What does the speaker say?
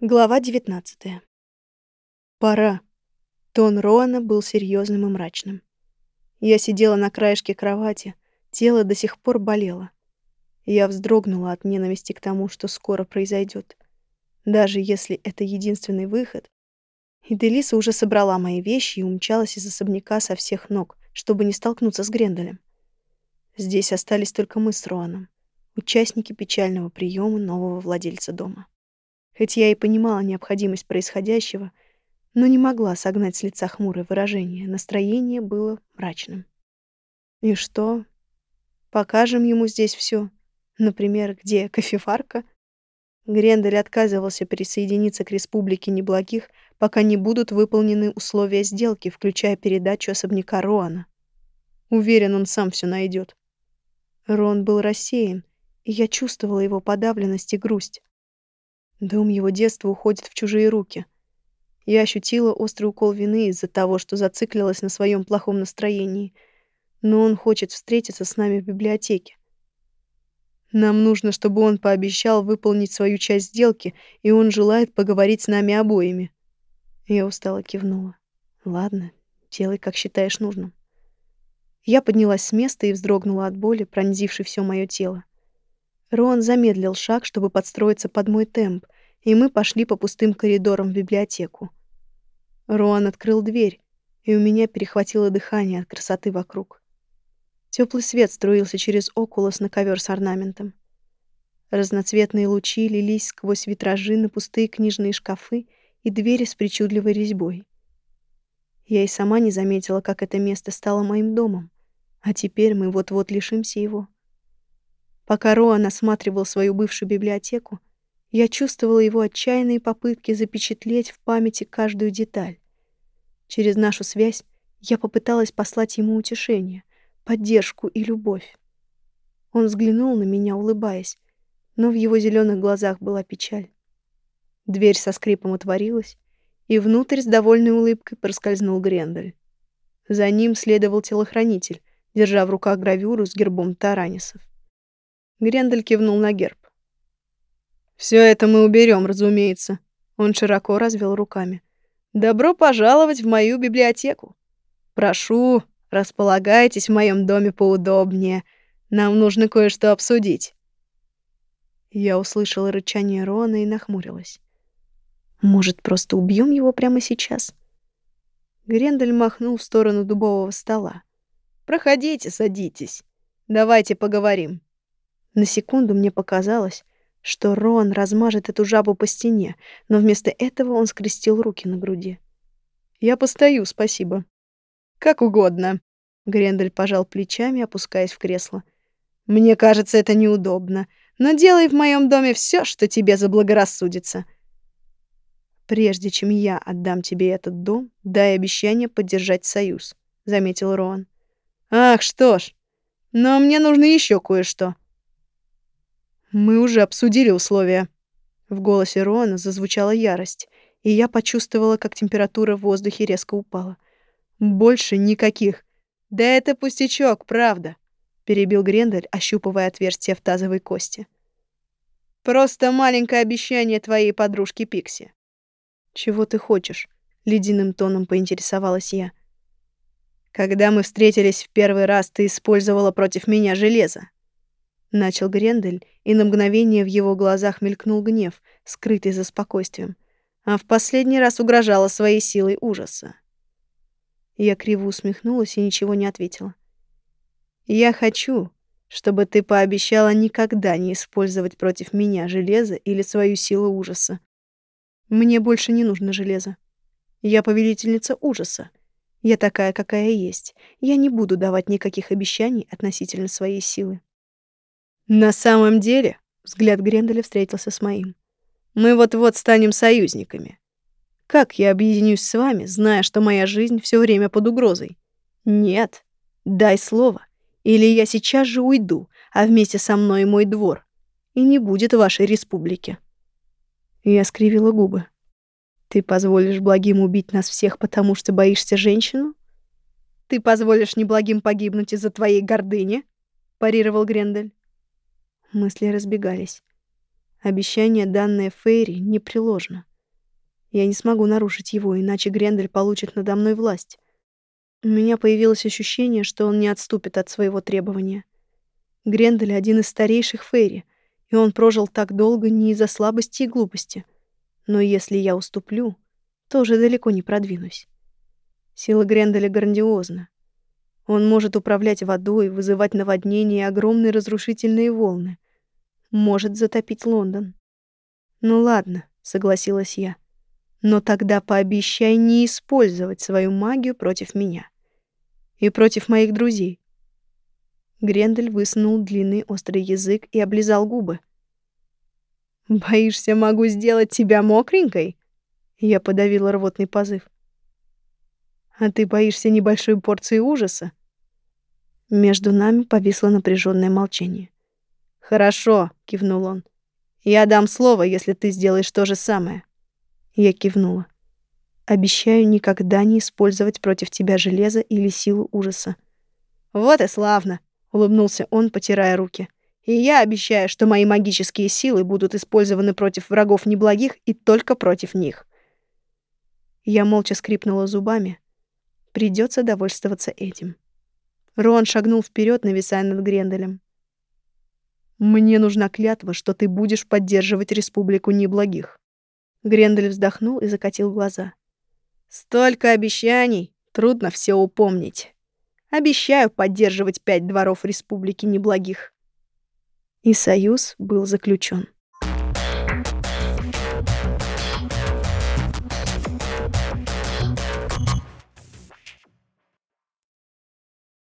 Глава 19. Пора. Тон Роана был серьезным и мрачным. Я сидела на краешке кровати, тело до сих пор болело. Я вздрогнула от ненависти к тому, что скоро произойдет. Даже если это единственный выход. И Делиса уже собрала мои вещи и умчалась из особняка со всех ног, чтобы не столкнуться с Гренделем. Здесь остались только мы с Роаном, участники печального приема нового владельца дома. Хоть я и понимала необходимость происходящего, но не могла согнать с лица хмурое выражение. Настроение было мрачным. И что? Покажем ему здесь все. Например, где кофеварка? Грендель отказывался присоединиться к Республике Неблагих, пока не будут выполнены условия сделки, включая передачу особняка Роана. Уверен, он сам все найдет. Рон был рассеян, и я чувствовала его подавленность и грусть. Дом его детства уходит в чужие руки. Я ощутила острый укол вины из-за того, что зациклилась на своем плохом настроении. Но он хочет встретиться с нами в библиотеке. Нам нужно, чтобы он пообещал выполнить свою часть сделки, и он желает поговорить с нами обоими. Я устало кивнула. Ладно, делай, как считаешь нужным. Я поднялась с места и вздрогнула от боли, пронзившей все мое тело. Роан замедлил шаг, чтобы подстроиться под мой темп, и мы пошли по пустым коридорам в библиотеку. Роан открыл дверь, и у меня перехватило дыхание от красоты вокруг. Теплый свет струился через окулос на ковер с орнаментом. Разноцветные лучи лились сквозь витражи на пустые книжные шкафы и двери с причудливой резьбой. Я и сама не заметила, как это место стало моим домом, а теперь мы вот-вот лишимся его. Пока Роан осматривал свою бывшую библиотеку, я чувствовала его отчаянные попытки запечатлеть в памяти каждую деталь. Через нашу связь я попыталась послать ему утешение, поддержку и любовь. Он взглянул на меня, улыбаясь, но в его зеленых глазах была печаль. Дверь со скрипом отворилась, и внутрь с довольной улыбкой проскользнул Грендель. За ним следовал телохранитель, держа в руках гравюру с гербом Таранисов. Грендель кивнул на герб. Все это мы уберем, разумеется. Он широко развел руками. Добро пожаловать в мою библиотеку. Прошу, располагайтесь в моем доме поудобнее. Нам нужно кое-что обсудить. Я услышала рычание Рона и нахмурилась. Может, просто убьем его прямо сейчас? Грендель махнул в сторону дубового стола. Проходите, садитесь. Давайте поговорим. На секунду мне показалось, что Рон размажет эту жабу по стене, но вместо этого он скрестил руки на груди. «Я постою, спасибо». «Как угодно», — Грендель пожал плечами, опускаясь в кресло. «Мне кажется, это неудобно, но делай в моем доме все, что тебе заблагорассудится». «Прежде чем я отдам тебе этот дом, дай обещание поддержать союз», — заметил Рон. «Ах, что ж, но мне нужно еще кое-что». Мы уже обсудили условия. В голосе Роана зазвучала ярость, и я почувствовала, как температура в воздухе резко упала. Больше никаких. Да это пустячок, правда, перебил Грендель, ощупывая отверстие в тазовой кости. Просто маленькое обещание твоей подружки Пикси. Чего ты хочешь? ледяным тоном поинтересовалась я. Когда мы встретились в первый раз, ты использовала против меня железо. Начал Грендель, и на мгновение в его глазах мелькнул гнев, скрытый за спокойствием, а в последний раз угрожала своей силой ужаса. Я криво усмехнулась и ничего не ответила. «Я хочу, чтобы ты пообещала никогда не использовать против меня железо или свою силу ужаса. Мне больше не нужно железо. Я повелительница ужаса. Я такая, какая есть. Я не буду давать никаких обещаний относительно своей силы. На самом деле, взгляд Гренделя встретился с моим. Мы вот-вот станем союзниками. Как я объединюсь с вами, зная, что моя жизнь все время под угрозой? Нет. Дай слово. Или я сейчас же уйду, а вместе со мной мой двор. И не будет вашей республики. Я скривила губы. Ты позволишь благим убить нас всех, потому что боишься женщину? Ты позволишь неблагим погибнуть из-за твоей гордыни? парировал Грендель. Мысли разбегались. Обещание, данное Фейри, непреложно. Я не смогу нарушить его, иначе Грендель получит надо мной власть. У меня появилось ощущение, что он не отступит от своего требования. Грендель — один из старейших Фейри, и он прожил так долго не из-за слабости и глупости. Но если я уступлю, то уже далеко не продвинусь. Сила Гренделя грандиозна. Он может управлять водой, вызывать наводнения и огромные разрушительные волны. Может затопить Лондон. «Ну ладно», — согласилась я. «Но тогда пообещай не использовать свою магию против меня. И против моих друзей». Грендель высунул длинный острый язык и облизал губы. «Боишься, могу сделать тебя мокренькой?» Я подавила рвотный позыв. «А ты боишься небольшой порции ужаса?» Между нами повисло напряженное молчание. «Хорошо», — кивнул он. Я дам слово, если ты сделаешь то же самое. Я кивнула. Обещаю никогда не использовать против тебя железо или силу ужаса. Вот и славно, улыбнулся он, потирая руки. И я обещаю, что мои магические силы будут использованы против врагов неблагих и только против них. Я молча скрипнула зубами. Придется довольствоваться этим. Рон шагнул вперед, нависая над Гренделем. Мне нужна клятва, что ты будешь поддерживать республику неблагих. Грендель вздохнул и закатил глаза. Столько обещаний, трудно все упомнить. Обещаю поддерживать пять дворов республики неблагих. И союз был заключен.